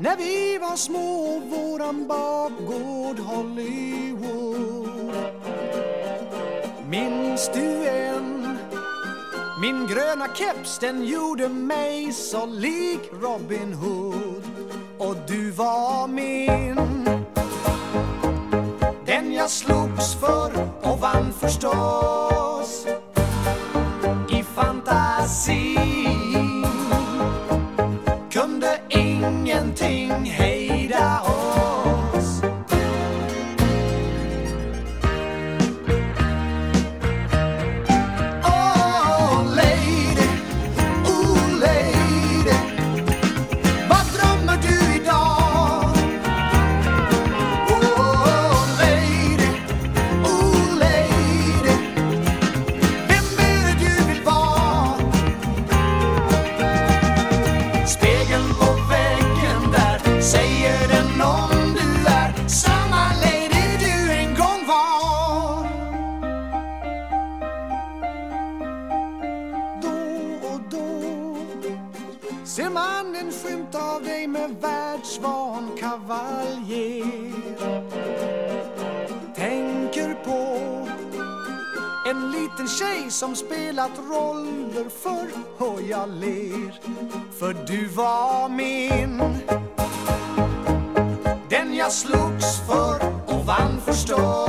när vi var små våran bakgård Hollywood. Minns du än min gröna keps den gjorde mig så lik Robin Hood. Och du var min. Den jag slogs för och vann förstås. Ser man en skymt av dig med världsvan kavaljer? Tänker på en liten tjej som spelat roller förr och jag ler För du var min. Den jag slogs för och vann förstås.